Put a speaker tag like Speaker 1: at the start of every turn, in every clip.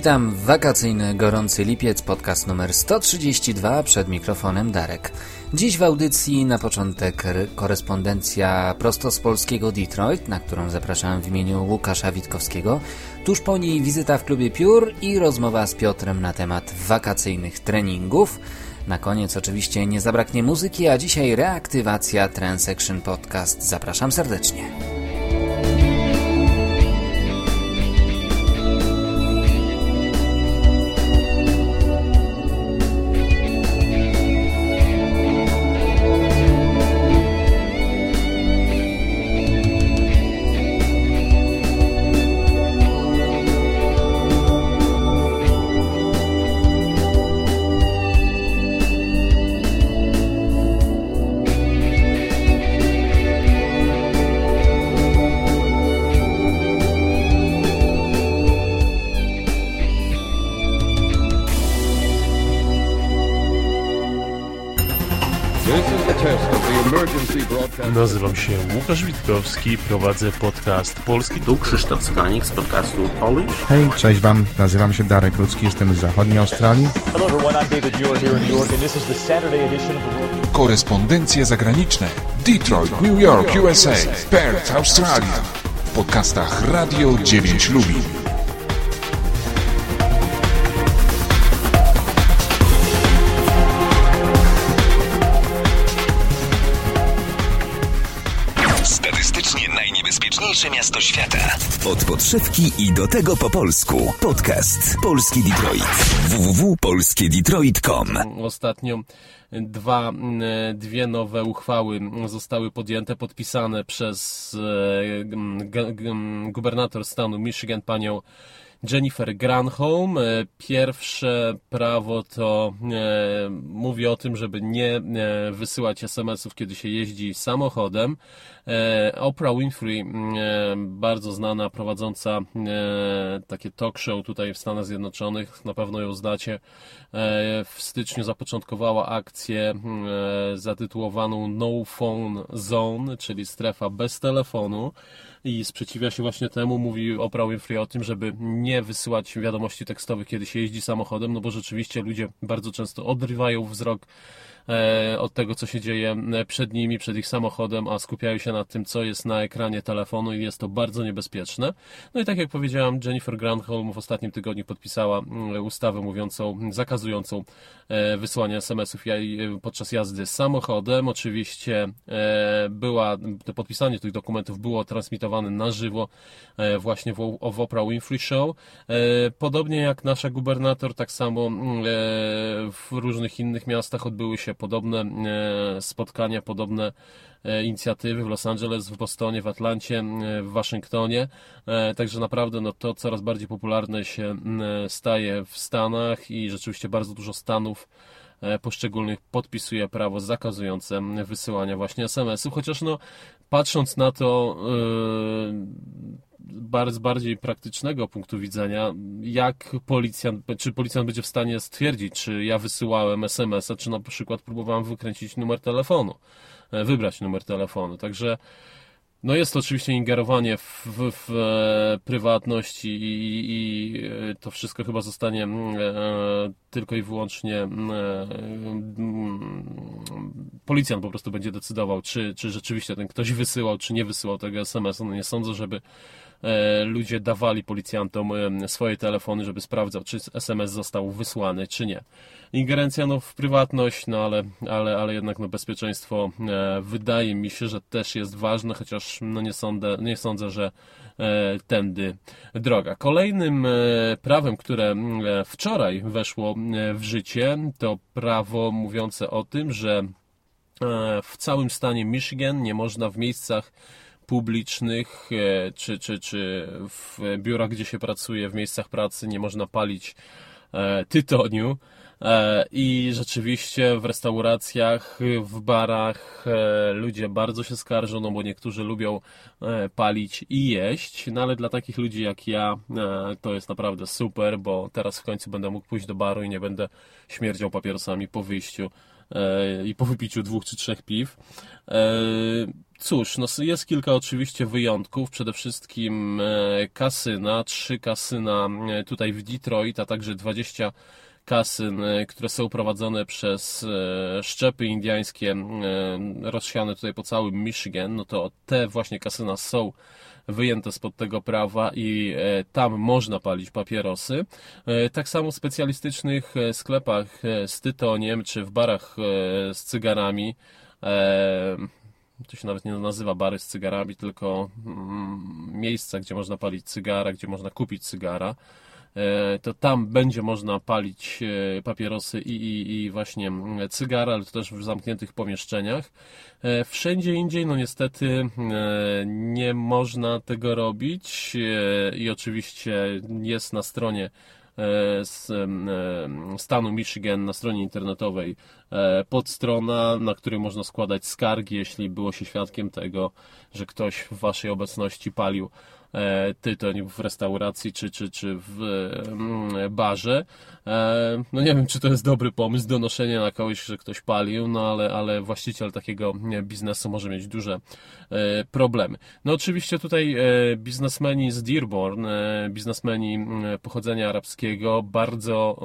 Speaker 1: Witam w wakacyjny, gorący lipiec, podcast numer 132, przed mikrofonem Darek. Dziś w audycji na początek korespondencja prosto z polskiego Detroit, na którą zapraszam w imieniu Łukasza Witkowskiego. Tuż po niej wizyta w klubie Piór i rozmowa z Piotrem na temat wakacyjnych treningów. Na koniec oczywiście nie zabraknie muzyki, a dzisiaj reaktywacja Transaction Podcast. Zapraszam serdecznie.
Speaker 2: Nazywam się Łukasz Witkowski, prowadzę podcast Polski.
Speaker 3: Tu Krzysztof Skanik z podcastu Polish.
Speaker 4: Hej, cześć Wam, nazywam się Darek Ludzki, jestem z zachodniej Australii. Hello everyone, I'm David here in New York and this is the Saturday edition of the World...
Speaker 5: Korespondencje zagraniczne. Detroit, New York, USA, Perth, Australia. W podcastach Radio 9 Lubin.
Speaker 6: Najniebezpieczniejsze miasto świata. Od podszewki i do tego po polsku. Podcast Polski Detroit. www.polskiedetroit.com
Speaker 2: Ostatnio dwa, dwie nowe uchwały zostały podjęte, podpisane przez e, gubernator stanu Michigan, panią Jennifer Granholm. E, pierwsze prawo to e, mówi o tym, żeby nie e, wysyłać SMS-ów, kiedy się jeździ samochodem. Oprah Winfrey, bardzo znana prowadząca takie talk show tutaj w Stanach Zjednoczonych, na pewno ją zdacie, w styczniu zapoczątkowała akcję zatytułowaną No Phone Zone, czyli strefa bez telefonu i sprzeciwia się właśnie temu, mówi Oprah Winfrey o tym, żeby nie wysyłać wiadomości tekstowych, kiedy się jeździ samochodem, no bo rzeczywiście ludzie bardzo często odrywają wzrok od tego, co się dzieje e, przed nimi, przed ich samochodem, a skupiają się na tym, co jest na ekranie telefonu i jest to bardzo niebezpieczne. No i tak jak powiedziałam, Jennifer Granholm w ostatnim tygodniu podpisała mm, ustawę mówiącą, zakazującą e, wysyłania SMS-ów podczas jazdy samochodem. Oczywiście była, to podpisanie tych dokumentów było transmitowane na żywo właśnie w, w Oprah Winfrey Show. Podobnie jak nasza gubernator, tak samo mm, w różnych innych miastach odbyły się podobne e, spotkania, podobne e, inicjatywy w Los Angeles, w Bostonie, w Atlancie, e, w Waszyngtonie. Także naprawdę no, to coraz bardziej popularne się staje w Stanach i rzeczywiście bardzo dużo stanów poszczególnych podpisuje prawo zakazujące wysyłania właśnie SMS-ów, chociaż no patrząc na to z bardziej praktycznego punktu widzenia, jak policjant, czy policjant będzie w stanie stwierdzić, czy ja wysyłałem SMS-a, czy na przykład próbowałem wykręcić numer telefonu, e, wybrać numer telefonu. Także no jest to oczywiście ingerowanie w, w, w e, prywatność i, i, e, to wszystko chyba zostanie mm, e, tylko i wyłącznie mm, e, mm, policjant po prostu będzie decydował, czy, czy rzeczywiście ten ktoś wysyłał, czy nie wysyłał tego SMS-a. No nie sądzę, żeby ludzie dawali policjantom e, swoje telefony, żeby sprawdzał, czy SMS został wysłany, czy nie. Ingerencja no, w prywatność, no ale, ale, ale jednak no, bezpieczeństwo e, wydaje mi się, że też jest ważne, chociaż no, nie, sądzę, nie sądzę, że tędy droga. Kolejnym prawem, które wczoraj weszło w życie, to prawo mówiące o tym, że w całym stanie Michigan nie można w miejscach publicznych, e, czy, czy, czy w biurach, gdzie się pracuje, w miejscach pracy nie można palić e, tytoniu. E, I rzeczywiście w restauracjach, w barach ludzie bardzo się skarżą, no bo niektórzy lubią palić i jeść, no ale dla takich ludzi jak ja to jest naprawdę super, bo teraz w końcu będę mógł pójść do baru i nie będę śmierdział papierosami po wyjściu i po wypiciu dwóch czy trzech piw. Cóż, no jest kilka oczywiście wyjątków. Przede wszystkim e, kasyna, trzy kasyna e, tutaj w Detroit, a także 20 kasyn, e, które są prowadzone przez szczepy indiańskie rozsiane tutaj po całym Michigan, no to te właśnie kasyna są wyjęte spod tego prawa i tam można palić papierosy. Tak samo w specjalistycznych sklepach z tytoniem czy w barach z cygarami to się nawet nie nazywa bary z cygarami, tylko mm, miejsca, gdzie można palić cygara, gdzie można kupić cygara, e, to tam będzie można palić e, papierosy i, i, i właśnie mm, cygara, ale to też w zamkniętych pomieszczeniach. E, wszędzie indziej, no niestety nie można tego robić i oczywiście jest na stronie z stanu Michigan na stronie internetowej e, podstrona, na której można składać skargi, jeśli było się świadkiem tego, że ktoś w waszej obecności palił. E, tytoń w restauracji czy, czy, czy w mm, barze. E, no nie wiem, czy to jest dobry pomysł, donoszenie na kogoś, że ktoś palił, no ale, ale właściciel takiego biznesu może mieć duże e, problemy. No oczywiście tutaj biznesmeni z Dearborn, biznesmeni mm, pochodzenia arabskiego bardzo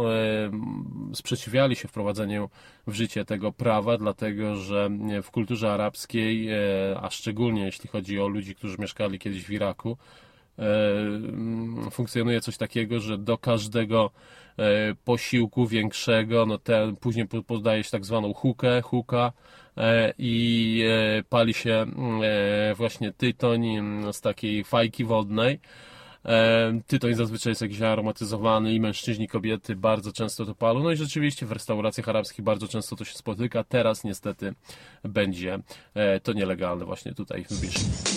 Speaker 2: sprzeciwiali się wprowadzeniu w życie tego prawa, dlatego że w kulturze arabskiej, a szczególnie jeśli chodzi o ludzi, którzy mieszkali kiedyś w Iraku, E, funkcjonuje coś takiego, że do każdego e, posiłku większego, no ten później podaje się tak zwaną hukę, huka e, i pali się właśnie tytoń z takiej fajki wodnej. Tytoń zazwyczaj jest jakiś aromatyzowany i mężczyźni, kobiety bardzo często to palą. No i rzeczywiście w restauracjach arabskich bardzo często to się spotyka. Teraz niestety będzie to nielegalne właśnie tutaj w Biszu.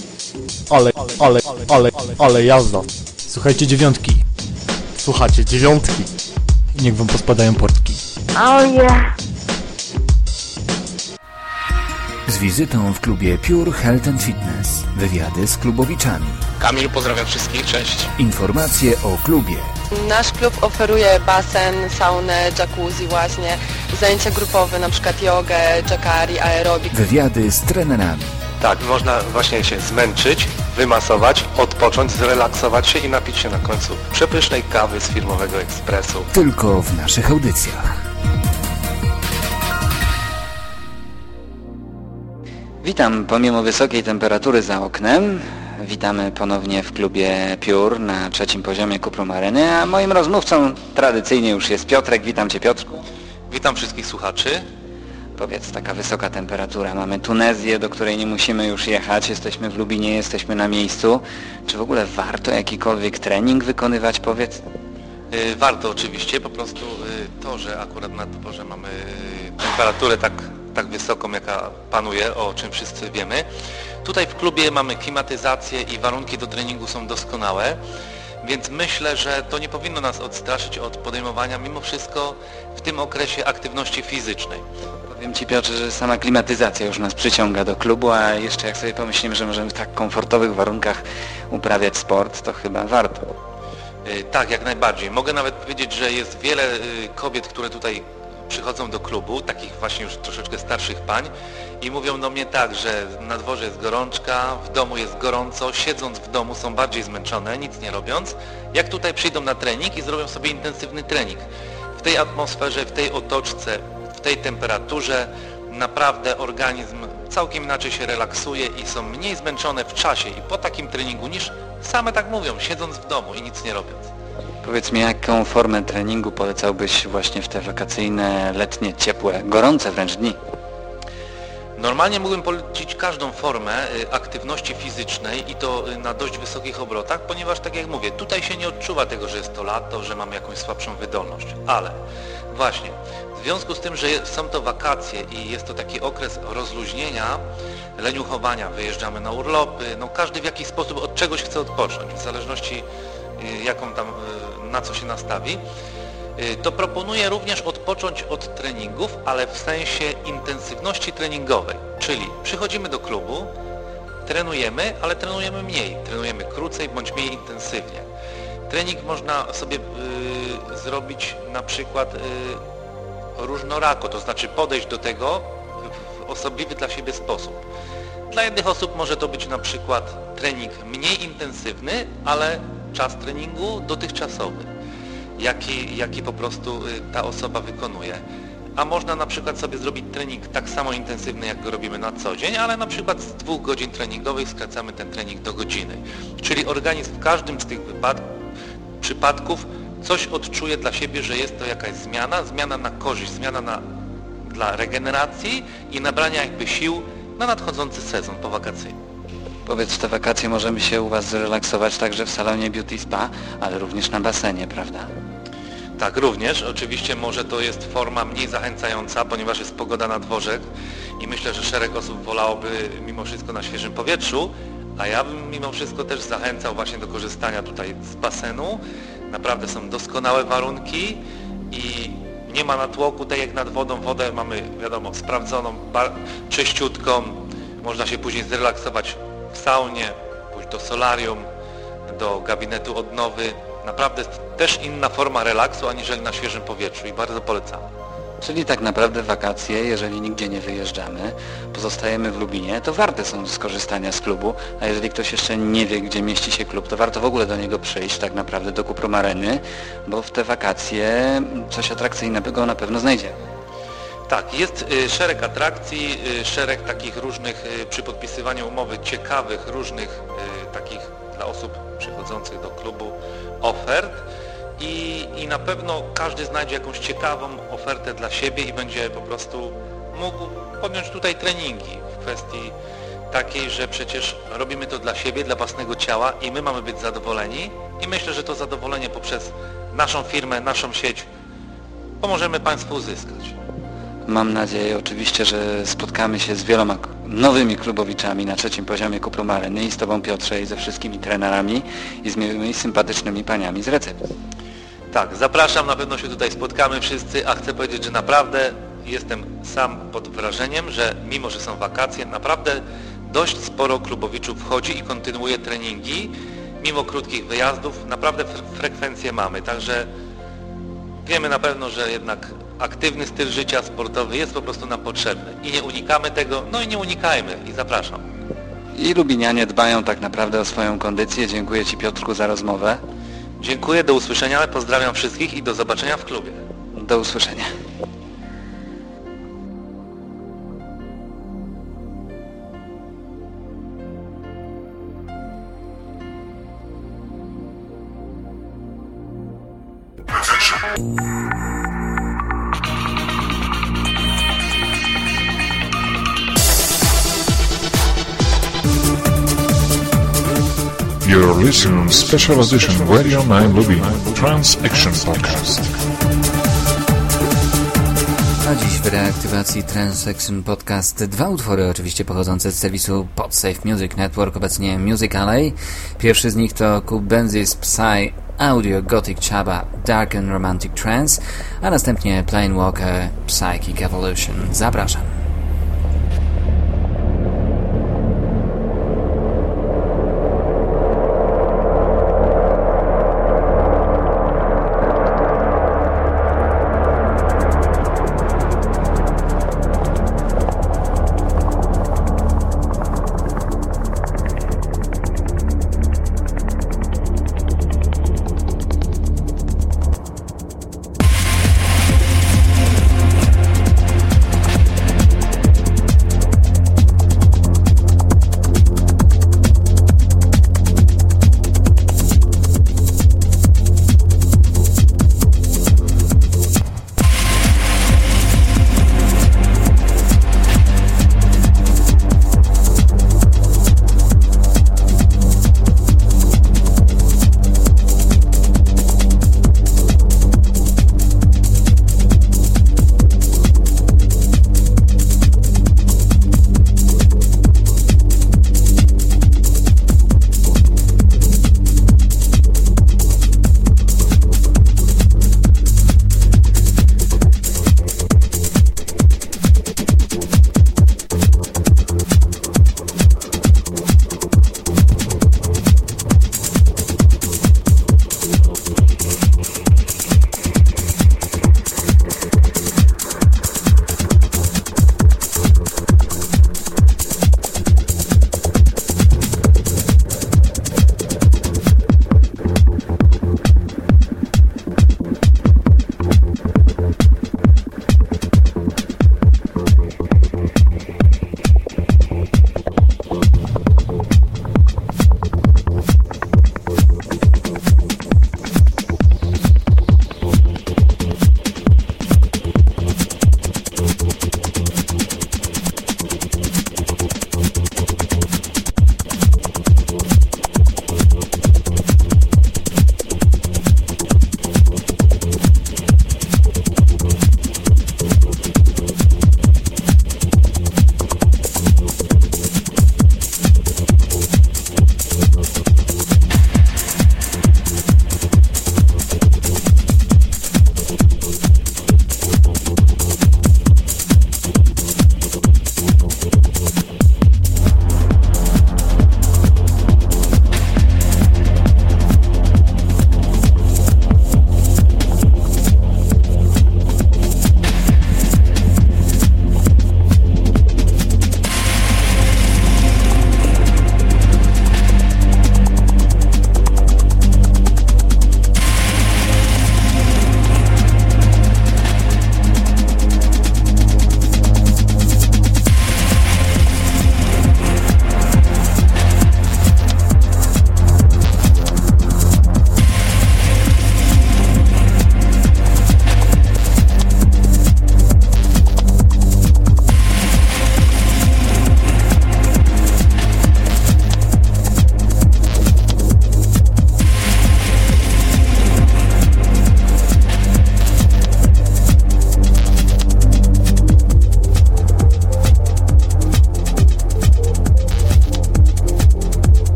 Speaker 7: Ale, ale, ale, ale jazda. Słuchajcie dziewiątki. Słuchajcie dziewiątki. I niech wam pospadają portki. Oh yeah.
Speaker 6: Z wizytą w klubie Pure Health and Fitness. Wywiady z klubowiczami.
Speaker 8: Kamil, pozdrawiam wszystkich, cześć.
Speaker 6: Informacje o klubie.
Speaker 9: Nasz klub oferuje basen, saunę, jacuzzi właśnie, zajęcia grupowe, na przykład jogę, jacari, aerobik.
Speaker 6: Wywiady z trenerami.
Speaker 8: Tak, można właśnie się zmęczyć, wymasować, odpocząć, zrelaksować się i napić się na końcu przepysznej kawy z firmowego ekspresu.
Speaker 6: Tylko w naszych audycjach.
Speaker 10: Witam pomimo wysokiej temperatury za oknem. Witamy ponownie w klubie Piór na trzecim poziomie Kuprum Areny, a moim rozmówcą tradycyjnie już jest Piotrek. Witam Cię Piotrku.
Speaker 8: Witam wszystkich słuchaczy.
Speaker 10: Powiedz, taka wysoka temperatura. Mamy Tunezję, do której nie musimy już jechać. Jesteśmy w Lubinie, jesteśmy na miejscu. Czy w ogóle warto jakikolwiek trening wykonywać, powiedz?
Speaker 8: Yy, warto oczywiście. Po prostu yy, to, że akurat na porze mamy temperaturę tak, tak wysoką, jaka panuje, o czym wszyscy wiemy. Tutaj w klubie mamy klimatyzację i warunki do treningu są doskonałe. Więc myślę, że to nie powinno nas odstraszyć od podejmowania mimo wszystko w tym okresie aktywności fizycznej.
Speaker 10: Powiem Ci Piotrze, że sama klimatyzacja już nas przyciąga do klubu, a jeszcze jak sobie pomyślimy, że możemy w tak komfortowych warunkach uprawiać sport, to chyba warto.
Speaker 8: Y, tak, jak najbardziej. Mogę nawet powiedzieć, że jest wiele y, kobiet, które tutaj przychodzą do klubu, takich właśnie już troszeczkę starszych pań i mówią do mnie tak, że na dworze jest gorączka, w domu jest gorąco, siedząc w domu są bardziej zmęczone, nic nie robiąc, jak tutaj przyjdą na trening i zrobią sobie intensywny trening. W tej atmosferze, w tej otoczce, w tej temperaturze naprawdę organizm całkiem inaczej się relaksuje i są mniej zmęczone w czasie i po takim treningu niż same tak mówią, siedząc w domu i nic nie robiąc.
Speaker 10: Powiedz mi, jaką formę treningu polecałbyś właśnie w te wakacyjne, letnie, ciepłe, gorące wręcz dni?
Speaker 8: Normalnie mógłbym polecić każdą formę y, aktywności fizycznej i to y, na dość wysokich obrotach, ponieważ tak jak mówię, tutaj się nie odczuwa tego, że jest to lato, że mamy jakąś słabszą wydolność. Ale właśnie, w związku z tym, że są to wakacje i jest to taki okres rozluźnienia, leniuchowania, wyjeżdżamy na urlopy, no każdy w jakiś sposób od czegoś chce odpocząć, w zależności y, jaką tam, na co się nastawi. Y, to proponuję również odpocząć od treningów, ale w sensie intensywności treningowej. Czyli przychodzimy do klubu, trenujemy, ale trenujemy mniej. Trenujemy krócej bądź mniej intensywnie. Trening można sobie y, zrobić na przykład y, różnorako, to znaczy podejść do tego w osobliwy dla siebie sposób. Dla jednych osób może to być na przykład trening mniej intensywny, ale czas treningu dotychczasowy, jaki, jaki po prostu y, ta osoba wykonuje. A można na przykład sobie zrobić trening tak samo intensywny, jak go robimy na co dzień, ale na przykład z dwóch godzin treningowych skracamy ten trening do godziny. Czyli organizm w każdym z tych przypadków coś odczuje dla siebie, że jest to jakaś zmiana, zmiana na korzyść, zmiana na, dla regeneracji i nabrania jakby sił na nadchodzący sezon powakacyjny.
Speaker 10: Powiedz, w te wakacje możemy się u Was zrelaksować także w salonie Beauty Spa, ale również na basenie, prawda?
Speaker 8: Tak, również. Oczywiście może to jest forma mniej zachęcająca, ponieważ jest pogoda na dworze i myślę, że szereg osób wolałoby mimo wszystko na świeżym powietrzu, a ja bym mimo wszystko też zachęcał właśnie do korzystania tutaj z basenu. Naprawdę są doskonałe warunki i nie ma natłoku, tak jak nad wodą. Wodę mamy, wiadomo, sprawdzoną, czyściutką. Można się później zrelaksować w saunie, pójść do solarium, do gabinetu odnowy. Naprawdę też inna forma relaksu aniżeli na świeżym powietrzu i bardzo polecam.
Speaker 10: Czyli tak naprawdę wakacje, jeżeli nigdzie nie wyjeżdżamy, pozostajemy w Lubinie, to warte są skorzystania z klubu, a jeżeli ktoś jeszcze nie wie, gdzie mieści się klub, to warto w ogóle do niego przyjść, tak naprawdę do Kuprum Areny, bo w te wakacje coś atrakcyjnego na pewno znajdzie.
Speaker 8: Tak, jest y, szereg atrakcji, y, szereg takich różnych y, przy podpisywaniu umowy ciekawych, różnych takich dla osób przychodzących do klubu ofert i, i na pewno każdy znajdzie jakąś ciekawą ofertę dla siebie i będzie po prostu mógł podjąć tutaj treningi w kwestii takiej, że przecież robimy to dla siebie, dla własnego ciała i my mamy być zadowoleni i myślę, że to zadowolenie poprzez naszą firmę, naszą sieć pomożemy Państwu uzyskać.
Speaker 10: Mam nadzieję oczywiście, że spotkamy się z wieloma nowymi klubowiczami na trzecim poziomie Kuprum Areny i z Tobą Piotrze i ze wszystkimi trenerami i z miłymi, sympatycznymi paniami z recepcji.
Speaker 8: Tak, zapraszam, na pewno się tutaj spotkamy wszyscy, a chcę powiedzieć, że naprawdę jestem sam pod wrażeniem, że mimo, że są wakacje, naprawdę dość sporo klubowiczów wchodzi i kontynuuje treningi, mimo krótkich wyjazdów, naprawdę frekwencję mamy, także wiemy na pewno, że jednak aktywny styl życia sportowy jest po prostu nam potrzebny i nie unikamy tego, no i nie unikajmy i zapraszam.
Speaker 10: I Lubinianie dbają tak naprawdę o swoją kondycję. Dziękuję Ci Piotrku za rozmowę.
Speaker 8: Dziękuję, do usłyszenia, pozdrawiam wszystkich i do zobaczenia w klubie.
Speaker 10: Do usłyszenia.
Speaker 5: You're listening special edition Radio 9 Lubin Trans Action Podcast.
Speaker 1: A dziś w reaktywacji Transaction Podcast dwa utwory oczywiście pochodzące z serwisu Podsafe Music Network, obecnie Music Alley. Pierwszy z nich to Kubenzis Psy Audio Gothic Chaba Dark and Romantic Trance, a następnie Plane Walker Psychic Evolution. Zapraszam.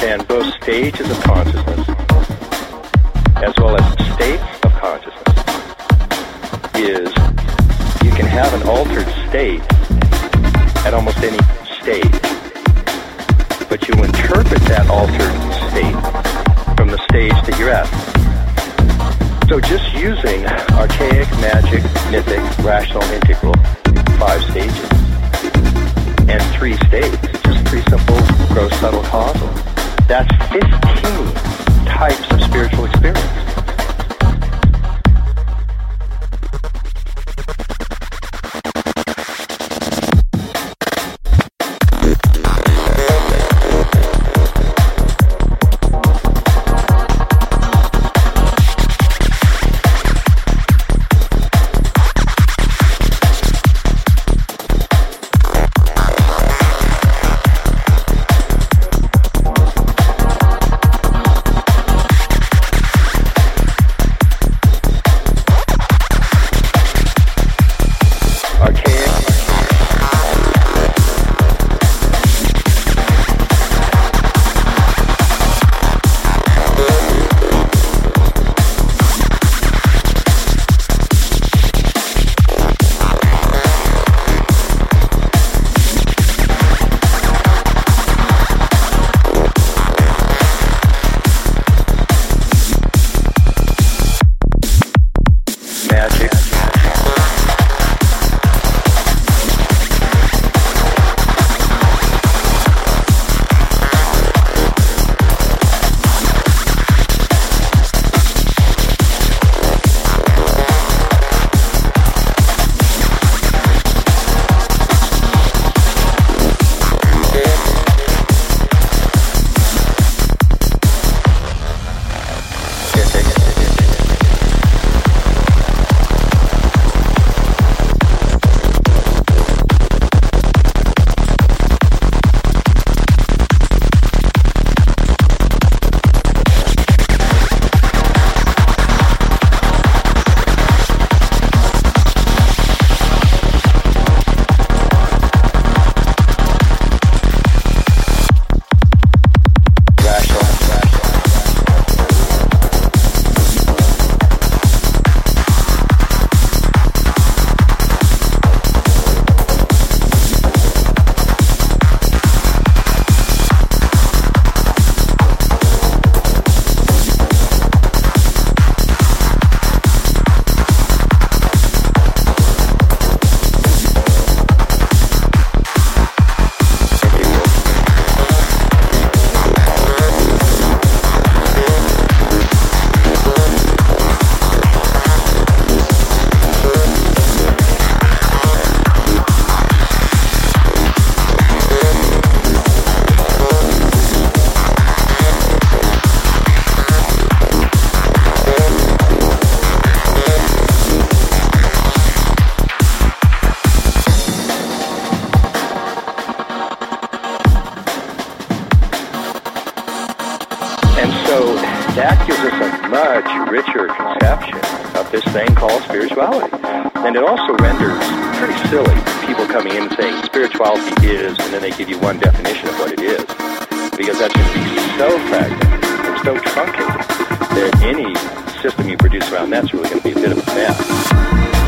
Speaker 11: Understand both stages of consciousness as well as states of consciousness is you can have an altered state at almost any stage, but you interpret that altered state from the stage that you're at. So just using archaic, magic, mythic, rational, integral, five stages, and three states, just three simple, gross, subtle, causal. That's 15 types of spiritual experience. one definition of what it is, because that should be so fragmented and so truncated that any system you produce around that's really going to be a bit of a mess.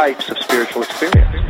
Speaker 11: Types of spiritual experience.